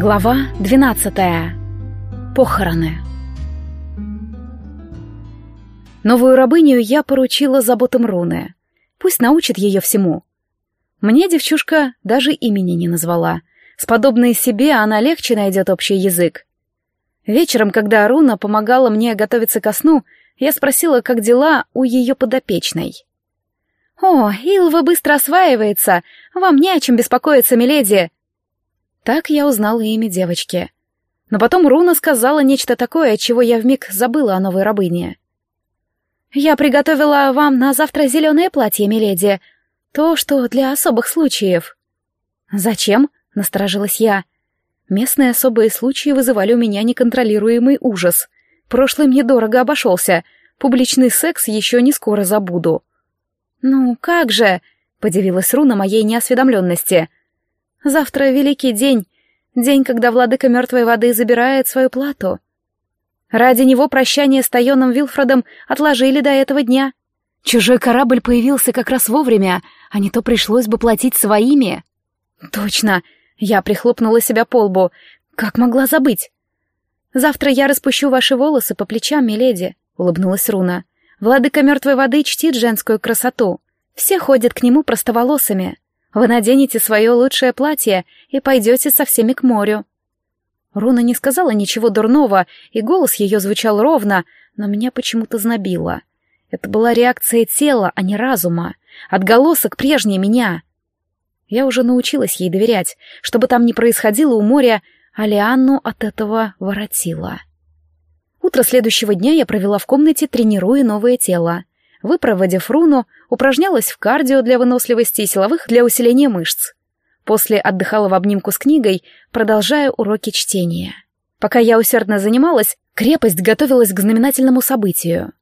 Глава 12. Похороны. Новую рабыню я поручила заботам Руны. Пусть научит ее всему. Мне девчушка даже имени не назвала. С подобной себе она легче найдет общий язык. Вечером, когда Руна помогала мне готовиться ко сну, я спросила, как дела у ее подопечной. «О, Илва быстро осваивается. Вам не о чем беспокоиться, миледи», так я узнала имя девочки. Но потом Руна сказала нечто такое, чего я вмиг забыла о новой рабыне. «Я приготовила вам на завтра зеленое платье, миледи. То, что для особых случаев». «Зачем?» — насторожилась я. Местные особые случаи вызывали у меня неконтролируемый ужас. Прошлый мне дорого обошелся. Публичный секс еще не скоро забуду. «Ну, как же?» — подивилась Руна моей неосведомленности. Завтра великий день, день, когда владыка мертвой воды забирает свою плату. Ради него прощание с Тайоном Вилфредом отложили до этого дня. Чужой корабль появился как раз вовремя, а не то пришлось бы платить своими. Точно, я прихлопнула себя по лбу. Как могла забыть? Завтра я распущу ваши волосы по плечам, миледи, улыбнулась Руна. Владыка мертвой воды чтит женскую красоту. Все ходят к нему простоволосыми. Вы наденете свое лучшее платье и пойдете со всеми к морю». Руна не сказала ничего дурного, и голос ее звучал ровно, но меня почему-то знобило. Это была реакция тела, а не разума, отголосок прежней меня. Я уже научилась ей доверять, что бы там ни происходило у моря, а Лианну от этого воротила. Утро следующего дня я провела в комнате, тренируя новое тело. Выпроводив руну, упражнялась в кардио для выносливости и силовых для усиления мышц. После отдыхала в обнимку с книгой, продолжая уроки чтения. Пока я усердно занималась, крепость готовилась к знаменательному событию.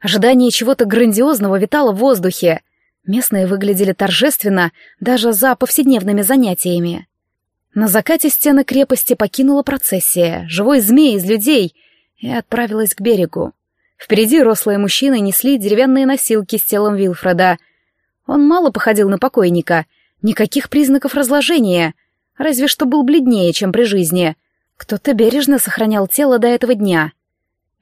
Ожидание чего-то грандиозного витало в воздухе. Местные выглядели торжественно, даже за повседневными занятиями. На закате стены крепости покинула процессия, живой змей из людей, и отправилась к берегу. Впереди рослые мужчины несли деревянные носилки с телом Вилфреда. Он мало походил на покойника, никаких признаков разложения, разве что был бледнее, чем при жизни. Кто-то бережно сохранял тело до этого дня.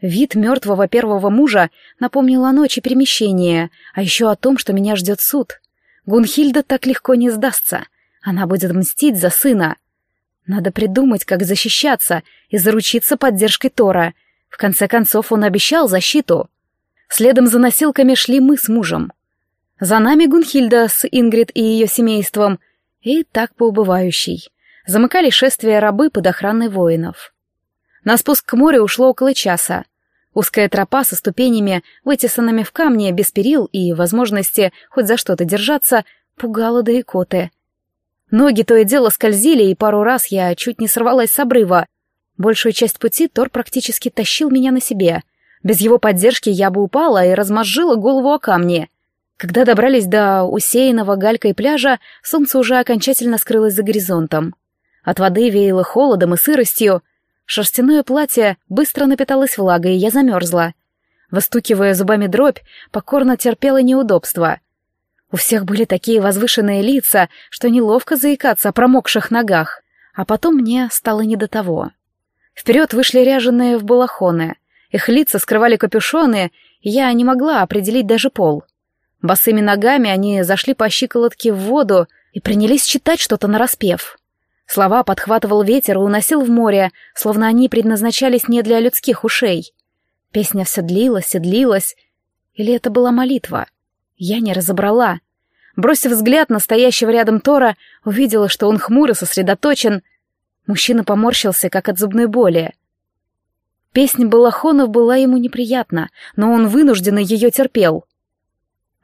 Вид мертвого первого мужа напомнил о ночи перемещения, а еще о том, что меня ждет суд. Гунхильда так легко не сдастся. Она будет мстить за сына. Надо придумать, как защищаться и заручиться поддержкой Тора — в конце концов, он обещал защиту. Следом за носилками шли мы с мужем. За нами Гунхильда с Ингрид и ее семейством, и так по убывающей. Замыкали шествие рабы под охраной воинов. На спуск к морю ушло около часа. Узкая тропа со ступенями, вытесанными в камне, без перил и возможности хоть за что-то держаться, пугала до икоты. Ноги то и дело скользили, и пару раз я чуть не сорвалась с обрыва, Большую часть пути Тор практически тащил меня на себе. Без его поддержки я бы упала и размозжила голову о камни. Когда добрались до усеянного галькой пляжа, солнце уже окончательно скрылось за горизонтом. От воды веяло холодом и сыростью. Шерстяное платье быстро напиталось влагой, и я замерзла. Выстукивая зубами дробь, покорно терпела неудобства. У всех были такие возвышенные лица, что неловко заикаться о промокших ногах. А потом мне стало не до того. Вперед вышли ряженые в балахоны. Их лица скрывали капюшоны, и я не могла определить даже пол. Босыми ногами они зашли по щиколотке в воду и принялись читать что-то нараспев. Слова подхватывал ветер и уносил в море, словно они предназначались не для людских ушей. Песня все длилась и длилась. Или это была молитва? Я не разобрала. Бросив взгляд на стоящего рядом Тора, увидела, что он хмуро сосредоточен, Мужчина поморщился, как от зубной боли. Песня Балахонов была ему неприятна, но он вынужденно ее терпел.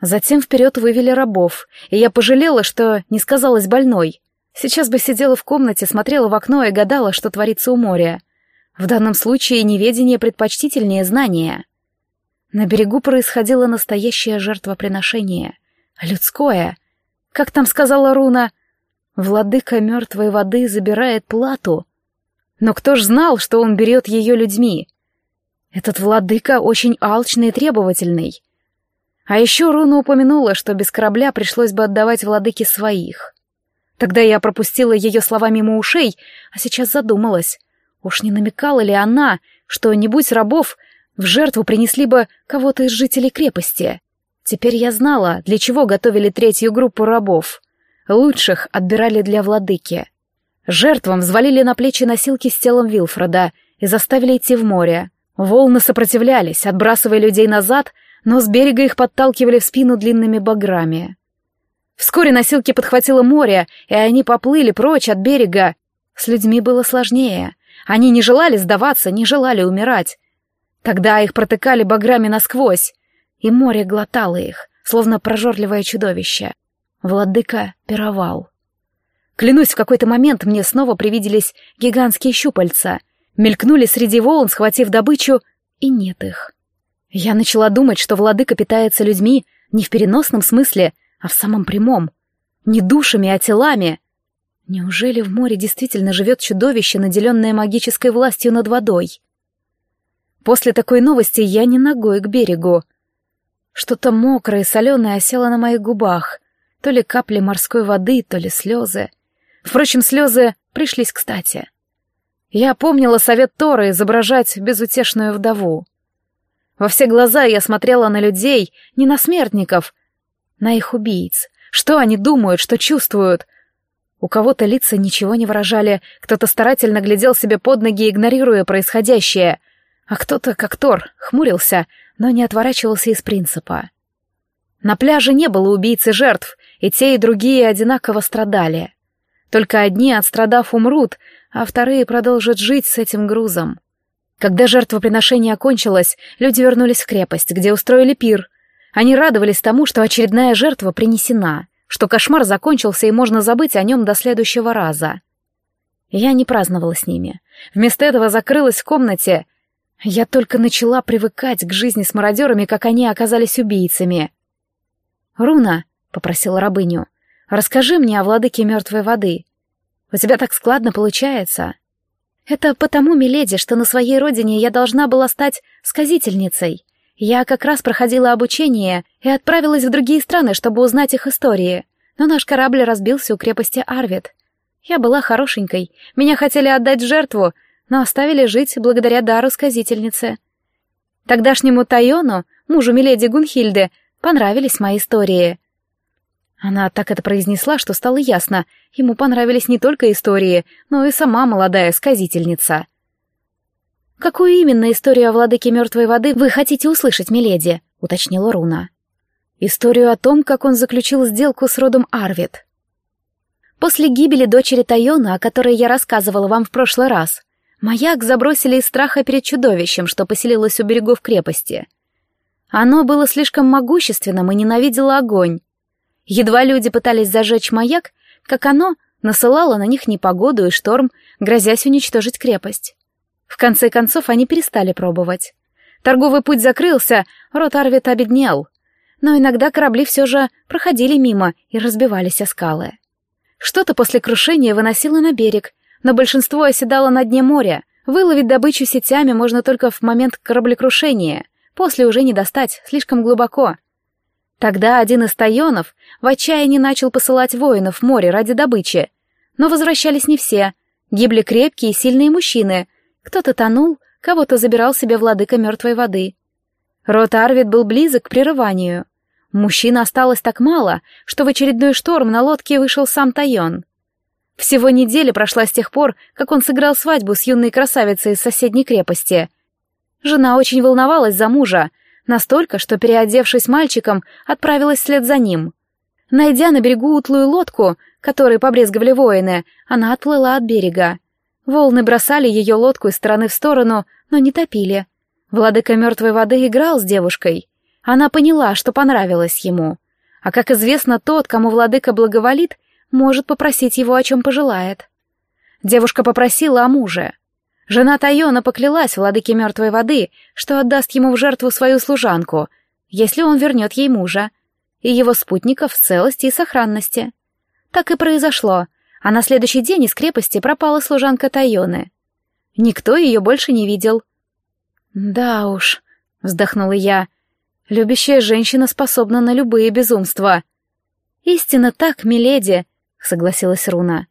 Затем вперед вывели рабов, и я пожалела, что не сказалась больной. Сейчас бы сидела в комнате, смотрела в окно и гадала, что творится у моря. В данном случае неведение предпочтительнее знания. На берегу происходило настоящее жертвоприношение. Людское. Как там сказала Руна, Владыка мертвой воды забирает плату. Но кто ж знал, что он берет ее людьми? Этот владыка очень алчный и требовательный. А еще Руна упомянула, что без корабля пришлось бы отдавать владыке своих. Тогда я пропустила ее слова мимо ушей, а сейчас задумалась. Уж не намекала ли она, что, не будь рабов, в жертву принесли бы кого-то из жителей крепости? Теперь я знала, для чего готовили третью группу рабов. Лучших отбирали для владыки. Жертвам взвалили на плечи носилки с телом Вилфреда и заставили идти в море. Волны сопротивлялись, отбрасывая людей назад, но с берега их подталкивали в спину длинными баграми. Вскоре носилки подхватило море, и они поплыли прочь от берега. С людьми было сложнее. Они не желали сдаваться, не желали умирать. Тогда их протыкали баграми насквозь, и море глотало их, словно прожорливое чудовище. Владыка пировал. Клянусь, в какой-то момент мне снова привиделись гигантские щупальца, мелькнули среди волн, схватив добычу, и нет их. Я начала думать, что владыка питается людьми не в переносном смысле, а в самом прямом. Не душами, а телами. Неужели в море действительно живет чудовище, наделенное магической властью над водой? После такой новости я не ногой к берегу. Что-то мокрое соленое осело на моих губах. То ли капли морской воды, то ли слезы. Впрочем, слезы пришлись кстати. Я помнила совет Торы изображать безутешную вдову. Во все глаза я смотрела на людей, не на смертников, на их убийц. Что они думают, что чувствуют? У кого-то лица ничего не выражали, кто-то старательно глядел себе под ноги, игнорируя происходящее, а кто-то, как Тор, хмурился, но не отворачивался из принципа. На пляже не было убийц и жертв, и те, и другие одинаково страдали. Только одни, отстрадав, умрут, а вторые продолжат жить с этим грузом. Когда жертвоприношение окончилось, люди вернулись в крепость, где устроили пир. Они радовались тому, что очередная жертва принесена, что кошмар закончился и можно забыть о нем до следующего раза. Я не праздновала с ними. Вместо этого закрылась в комнате. Я только начала привыкать к жизни с мародерами, как они оказались убийцами. «Руна», — попросила рабыню, — Расскажи мне о владыке мертвой воды. У тебя так складно получается. Это потому, миледи, что на своей родине я должна была стать сказительницей. Я как раз проходила обучение и отправилась в другие страны, чтобы узнать их истории. Но наш корабль разбился у крепости Арвид. Я была хорошенькой, меня хотели отдать жертву, но оставили жить благодаря дару сказительницы. Тогдашнему Тайону, мужу миледи Гунхильды, понравились мои истории — она так это произнесла, что стало ясно, ему понравились не только истории, но и сама молодая сказительница. «Какую именно историю о владыке мертвой воды вы хотите услышать, миледи?» — уточнила Руна. «Историю о том, как он заключил сделку с родом Арвид». После гибели дочери Тайона, о которой я рассказывала вам в прошлый раз, маяк забросили из страха перед чудовищем, что поселилось у берегов крепости. Оно было слишком могущественным и ненавидело огонь, Едва люди пытались зажечь маяк, как оно насылало на них непогоду и шторм, грозясь уничтожить крепость. В конце концов, они перестали пробовать. Торговый путь закрылся, рот Арвид обеднел. Но иногда корабли все же проходили мимо и разбивались о скалы. Что-то после крушения выносило на берег, но большинство оседало на дне моря. Выловить добычу сетями можно только в момент кораблекрушения, после уже не достать, слишком глубоко — Тогда один из тайонов в отчаянии начал посылать воинов в море ради добычи. Но возвращались не все. Гибли крепкие и сильные мужчины. Кто-то тонул, кого-то забирал себе владыка мертвой воды. Рот Арвид был близок к прерыванию. Мужчин осталось так мало, что в очередной шторм на лодке вышел сам Тайон. Всего неделя прошла с тех пор, как он сыграл свадьбу с юной красавицей из соседней крепости. Жена очень волновалась за мужа, Настолько, что, переодевшись мальчиком, отправилась вслед за ним. Найдя на берегу утлую лодку, которой побрезговали воины, она отплыла от берега. Волны бросали ее лодку из стороны в сторону, но не топили. Владыка мертвой воды играл с девушкой. Она поняла, что понравилось ему. А как известно, тот, кому владыка благоволит, может попросить его, о чем пожелает. Девушка попросила о муже. Жена Тайона поклялась владыке мертвой воды, что отдаст ему в жертву свою служанку, если он вернет ей мужа, и его спутников в целости и сохранности. Так и произошло, а на следующий день из крепости пропала служанка Тайоны. Никто ее больше не видел. «Да уж», — вздохнула я, — «любящая женщина способна на любые безумства». «Истинно так, миледи», — согласилась Руна.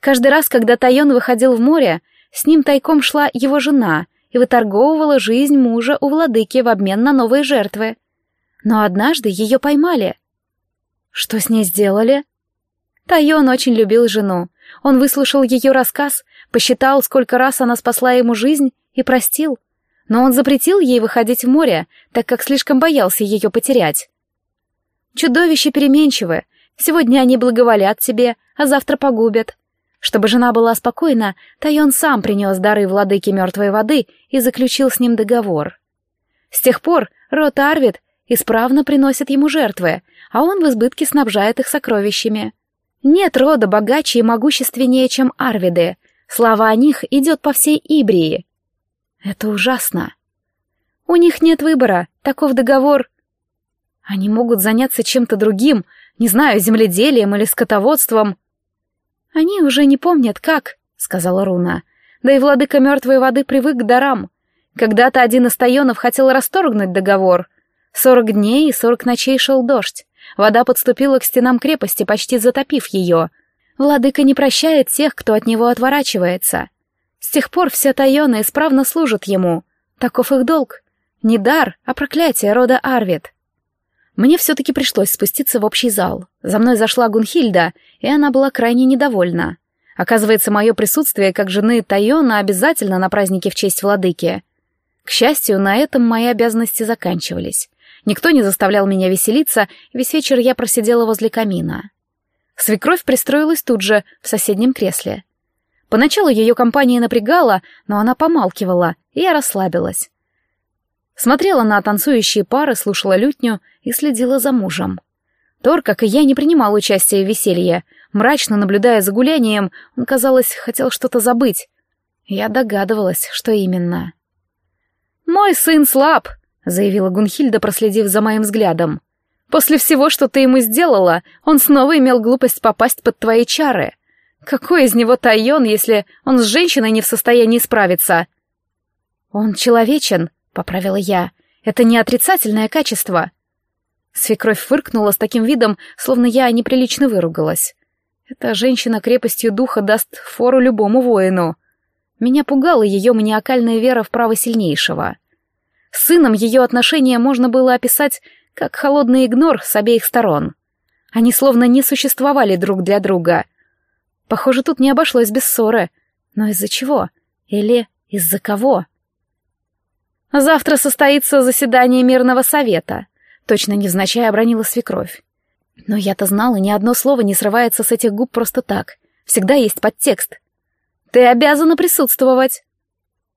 «Каждый раз, когда Тайон выходил в море, с ним тайком шла его жена и выторговывала жизнь мужа у владыки в обмен на новые жертвы. Но однажды ее поймали. Что с ней сделали? Тайон очень любил жену. Он выслушал ее рассказ, посчитал, сколько раз она спасла ему жизнь, и простил. Но он запретил ей выходить в море, так как слишком боялся ее потерять. Чудовища переменчивы. Сегодня они благоволят тебе, а завтра погубят. Чтобы жена была спокойна, Тайон сам принес дары владыки мертвой воды и заключил с ним договор. С тех пор род Арвид исправно приносит ему жертвы, а он в избытке снабжает их сокровищами. Нет рода богаче и могущественнее, чем Арвиды. Слава о них идет по всей Ибрии. Это ужасно. У них нет выбора, таков договор. Они могут заняться чем-то другим, не знаю, земледелием или скотоводством. Они уже не помнят, как, — сказала Руна. Да и владыка мертвой воды привык к дарам. Когда-то один из Тайонов хотел расторгнуть договор. Сорок дней и сорок ночей шел дождь. Вода подступила к стенам крепости, почти затопив ее. Владыка не прощает тех, кто от него отворачивается. С тех пор все Тайоны исправно служат ему. Таков их долг. Не дар, а проклятие рода Арвид. Мне все-таки пришлось спуститься в общий зал. За мной зашла Гунхильда, и она была крайне недовольна. Оказывается, мое присутствие как жены Тайона обязательно на празднике в честь владыки. К счастью, на этом мои обязанности заканчивались. Никто не заставлял меня веселиться, весь вечер я просидела возле камина. Свекровь пристроилась тут же, в соседнем кресле. Поначалу ее компания напрягала, но она помалкивала, и я расслабилась. Смотрела на танцующие пары, слушала лютню и следила за мужем. Тор, как и я, не принимал участия в веселье. Мрачно наблюдая за гулянием, он, казалось, хотел что-то забыть. Я догадывалась, что именно. «Мой сын слаб», заявила Гунхильда, проследив за моим взглядом. «После всего, что ты ему сделала, он снова имел глупость попасть под твои чары. Какой из него Тайон, если он с женщиной не в состоянии справиться?» «Он человечен», — поправила я. «Это не отрицательное качество». Свекровь фыркнула с таким видом, словно я неприлично выругалась. Эта женщина крепостью духа даст фору любому воину. Меня пугала ее маниакальная вера в право сильнейшего. С сыном ее отношения можно было описать как холодный игнор с обеих сторон. Они словно не существовали друг для друга. Похоже, тут не обошлось без ссоры. Но из-за чего? Или из-за кого? Завтра состоится заседание мирного совета. Точно невзначай обронила свекровь. Но я-то знала, ни одно слово не срывается с этих губ просто так. Всегда есть подтекст. Ты обязана присутствовать.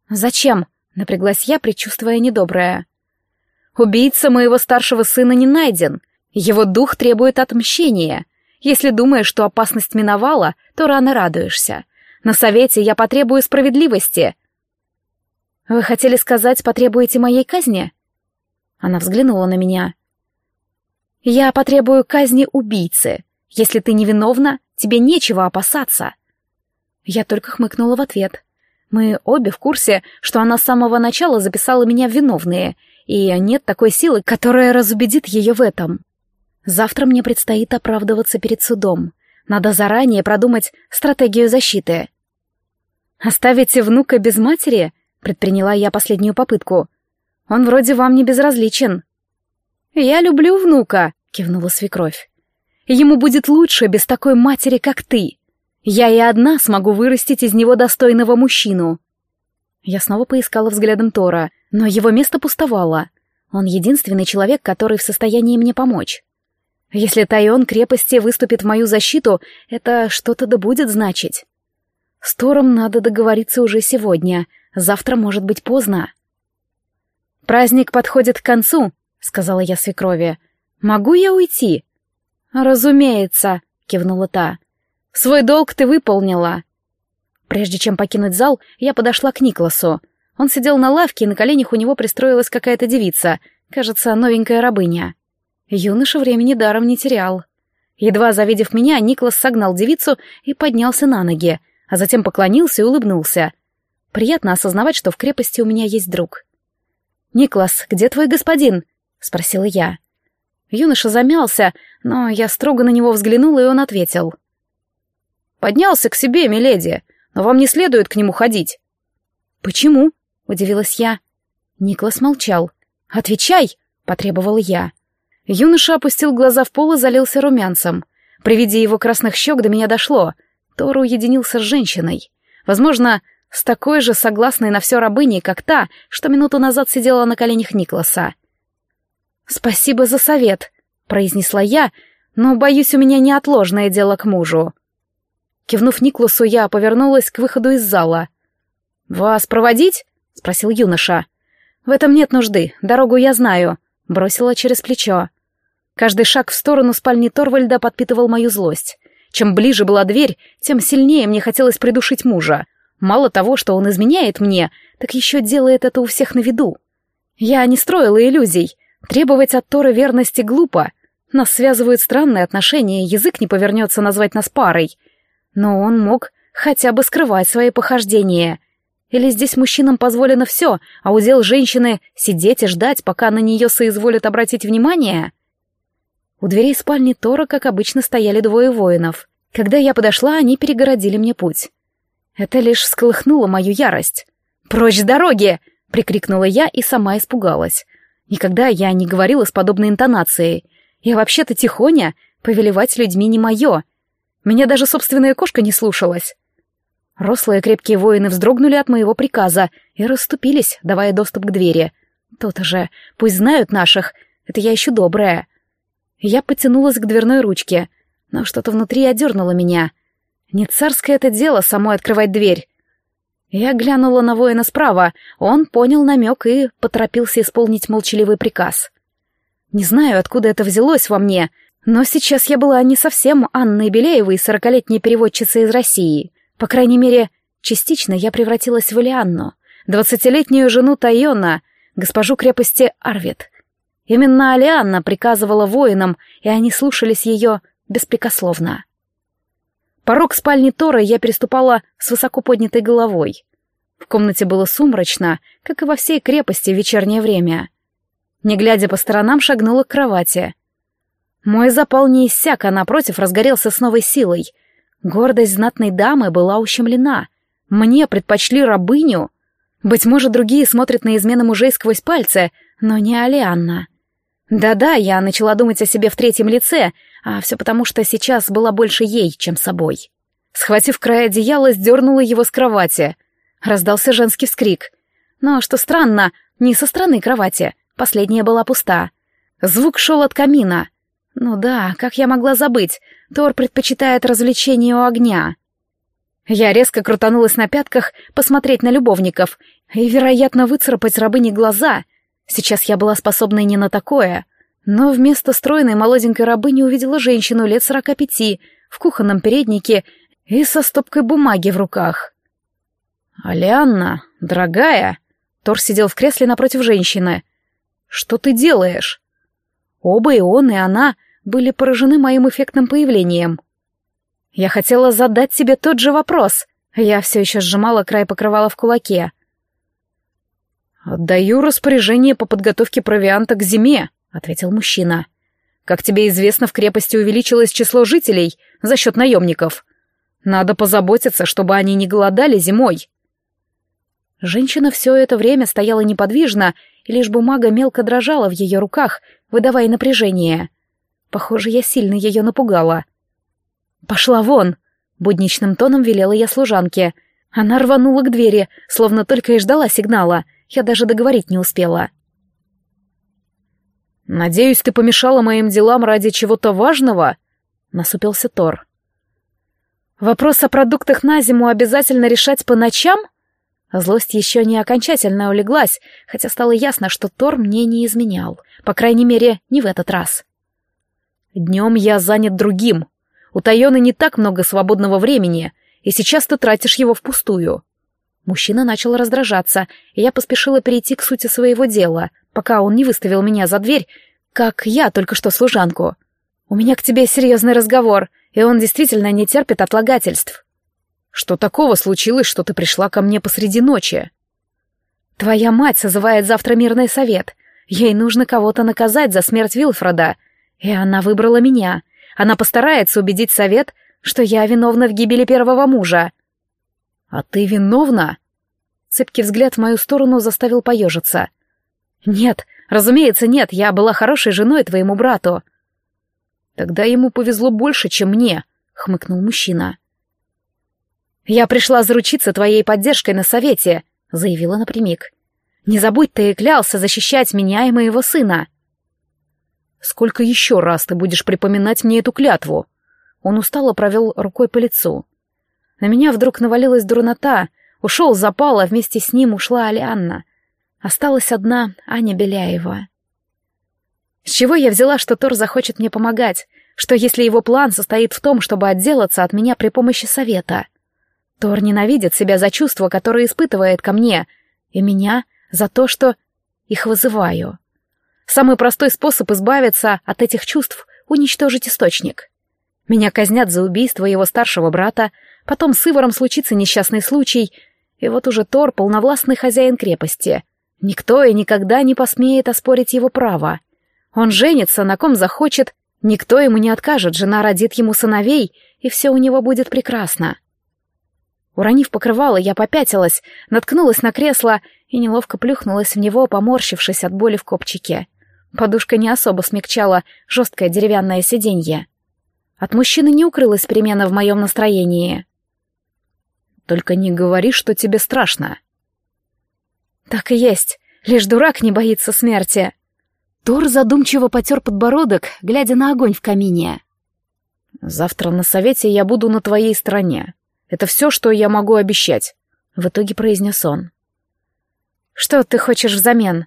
Зачем? Напряглась я, предчувствуя недоброе. «Убийца моего старшего сына не найден. Его дух требует отмщения. Если думаешь, что опасность миновала, то рано радуешься. На совете я потребую справедливости». «Вы хотели сказать, потребуете моей казни?» Она взглянула на меня. «Я потребую казни убийцы. Если ты невиновна, тебе нечего опасаться». Я только хмыкнула в ответ. Мы обе в курсе, что она с самого начала записала меня в виновные, и нет такой силы, которая разубедит ее в этом. Завтра мне предстоит оправдываться перед судом. Надо заранее продумать стратегию защиты. «Оставите внука без матери?» — предприняла я последнюю попытку. «Он вроде вам не безразличен». «Я люблю внука», — кивнула свекровь. «Ему будет лучше без такой матери, как ты. Я и одна смогу вырастить из него достойного мужчину. Я снова поискала взглядом Тора, но его место пустовало. Он единственный человек, который в состоянии мне помочь. Если Тайон крепости выступит в мою защиту, это что-то да будет значить. С Тором надо договориться уже сегодня, завтра может быть поздно. «Праздник подходит к концу», — сказала я свекрови. «Могу я уйти?» «Разумеется», — кивнула та. Свой долг ты выполнила. Прежде чем покинуть зал, я подошла к Никласу. Он сидел на лавке, и на коленях у него пристроилась какая-то девица, кажется, новенькая рабыня. Юноша времени даром не терял. Едва завидев меня, Никлас согнал девицу и поднялся на ноги, а затем поклонился и улыбнулся. Приятно осознавать, что в крепости у меня есть друг. «Никлас, где твой господин?» — спросила я. Юноша замялся, но я строго на него взглянула, и он ответил — Поднялся к себе, миледи, но вам не следует к нему ходить». «Почему?» — удивилась я. Никлас молчал. «Отвечай!» — потребовал я. Юноша опустил глаза в пол и залился румянцем. При виде его красных щек до меня дошло. Тор уединился с женщиной. Возможно, с такой же согласной на все рабыней, как та, что минуту назад сидела на коленях Никласа. «Спасибо за совет», — произнесла я, но, боюсь, у меня неотложное дело к мужу. Кивнув Никласу, я повернулась к выходу из зала. «Вас проводить?» — спросил юноша. «В этом нет нужды, дорогу я знаю», — бросила через плечо. Каждый шаг в сторону спальни Торвальда подпитывал мою злость. Чем ближе была дверь, тем сильнее мне хотелось придушить мужа. Мало того, что он изменяет мне, так еще делает это у всех на виду. Я не строила иллюзий. Требовать от Тора верности глупо. Нас связывают странные отношения, язык не повернется назвать нас парой. Но он мог хотя бы скрывать свои похождения. Или здесь мужчинам позволено все, а удел женщины — сидеть и ждать, пока на нее соизволят обратить внимание? У дверей спальни Тора, как обычно, стояли двое воинов. Когда я подошла, они перегородили мне путь. Это лишь всколыхнуло мою ярость. «Прочь с дороги!» — прикрикнула я и сама испугалась. Никогда я не говорила с подобной интонацией. Я вообще-то тихоня, повелевать людьми не мое. Меня даже собственная кошка не слушалась. Рослые крепкие воины вздрогнули от моего приказа и расступились, давая доступ к двери. То-то же, пусть знают наших, это я еще добрая. Я потянулась к дверной ручке, но что-то внутри одернуло меня. Не царское это дело самой открывать дверь. Я глянула на воина справа, он понял намек и поторопился исполнить молчаливый приказ. Не знаю, откуда это взялось во мне, но сейчас я была не совсем Анной Беляевой, сорокалетней переводчицей из России. По крайней мере, частично я превратилась в Элианну, двадцатилетнюю жену Тайона, госпожу крепости Арвид. Именно Алианна приказывала воинам, и они слушались ее беспрекословно. Порог спальни Тора я переступала с высоко поднятой головой. В комнате было сумрачно, как и во всей крепости в вечернее время. Не глядя по сторонам, шагнула к кровати. Мой запал не иссяк, а напротив разгорелся с новой силой. Гордость знатной дамы была ущемлена. Мне предпочли рабыню. Быть может, другие смотрят на измены мужей сквозь пальцы, но не Алианна. Да-да, я начала думать о себе в третьем лице, а все потому, что сейчас была больше ей, чем собой. Схватив край одеяла, сдернула его с кровати. Раздался женский вскрик. Но, что странно, не со стороны кровати. Последняя была пуста. Звук шел от камина. Ну да, как я могла забыть? Тор предпочитает развлечения у огня. Я резко крутанулась на пятках посмотреть на любовников и, вероятно, выцарапать рабыне глаза — Сейчас я была способна не на такое, но вместо стройной молоденькой рабыни увидела женщину лет сорока пяти в кухонном переднике и со стопкой бумаги в руках. «Алианна, дорогая!» Тор сидел в кресле напротив женщины. «Что ты делаешь?» Оба и он, и она были поражены моим эффектным появлением. Я хотела задать тебе тот же вопрос. Я все еще сжимала край покрывала в кулаке. «Отдаю распоряжение по подготовке провианта к зиме», — ответил мужчина. «Как тебе известно, в крепости увеличилось число жителей за счет наемников. Надо позаботиться, чтобы они не голодали зимой». Женщина все это время стояла неподвижно, и лишь бумага мелко дрожала в ее руках, выдавая напряжение. Похоже, я сильно ее напугала. «Пошла вон!» — будничным тоном велела я служанке. Она рванула к двери, словно только и ждала сигнала — я даже договорить не успела. «Надеюсь, ты помешала моим делам ради чего-то важного?» — насупился Тор. «Вопрос о продуктах на зиму обязательно решать по ночам?» Злость еще не окончательно улеглась, хотя стало ясно, что Тор мне не изменял. По крайней мере, не в этот раз. «Днем я занят другим. У Тайоны не так много свободного времени, и сейчас ты тратишь его впустую. Мужчина начал раздражаться, и я поспешила перейти к сути своего дела, пока он не выставил меня за дверь, как я только что служанку. «У меня к тебе серьезный разговор, и он действительно не терпит отлагательств». «Что такого случилось, что ты пришла ко мне посреди ночи?» «Твоя мать созывает завтра мирный совет. Ей нужно кого-то наказать за смерть Вилфреда, и она выбрала меня. Она постарается убедить совет что я виновна в гибели первого мужа. А ты виновна? Цепкий взгляд в мою сторону заставил поежиться. Нет, разумеется, нет, я была хорошей женой твоему брату. Тогда ему повезло больше, чем мне, хмыкнул мужчина. Я пришла заручиться твоей поддержкой на совете, заявила напрямик. Не забудь, ты клялся защищать меня и моего сына. Сколько еще раз ты будешь припоминать мне эту клятву? Он устало провел рукой по лицу. На меня вдруг навалилась дурнота, ушел запал, а вместе с ним ушла Алианна. Осталась одна Аня Беляева. С чего я взяла, что Тор захочет мне помогать? Что если его план состоит в том, чтобы отделаться от меня при помощи совета? Тор ненавидит себя за чувства, которые испытывает ко мне, и меня за то, что их вызываю. Самый простой способ избавиться от этих чувств — уничтожить источник. Меня казнят за убийство его старшего брата, потом с Иваром случится несчастный случай, и вот уже Тор — полновластный хозяин крепости. Никто и никогда не посмеет оспорить его право. Он женится, на ком захочет, никто ему не откажет, жена родит ему сыновей, и все у него будет прекрасно. Уронив покрывало, я попятилась, наткнулась на кресло и неловко плюхнулась в него, поморщившись от боли в копчике. Подушка не особо смягчала жесткое деревянное сиденье. От мужчины не укрылась перемена в моем настроении. «Только не говори, что тебе страшно». «Так и есть. Лишь дурак не боится смерти». Тор задумчиво потер подбородок, глядя на огонь в камине. «Завтра на совете я буду на твоей стороне. Это все, что я могу обещать», — в итоге произнес он. «Что ты хочешь взамен?»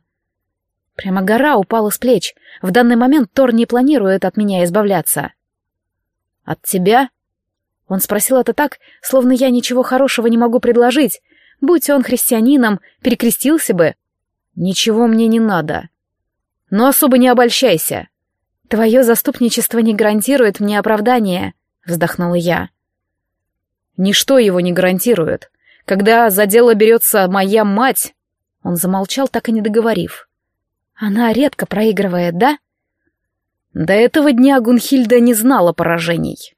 Прямо гора упала с плеч. В данный момент Тор не планирует от меня избавляться. «От тебя?» Он спросил это так, словно я ничего хорошего не могу предложить. Будь он христианином, перекрестился бы. «Ничего мне не надо. Но особо не обольщайся». «Твое заступничество не гарантирует мне оправдания», — вздохнула я. «Ничто его не гарантирует. Когда за дело берется моя мать...» Он замолчал, так и не договорив. Она редко проигрывает, да? До этого дня Гунхильда не знала поражений.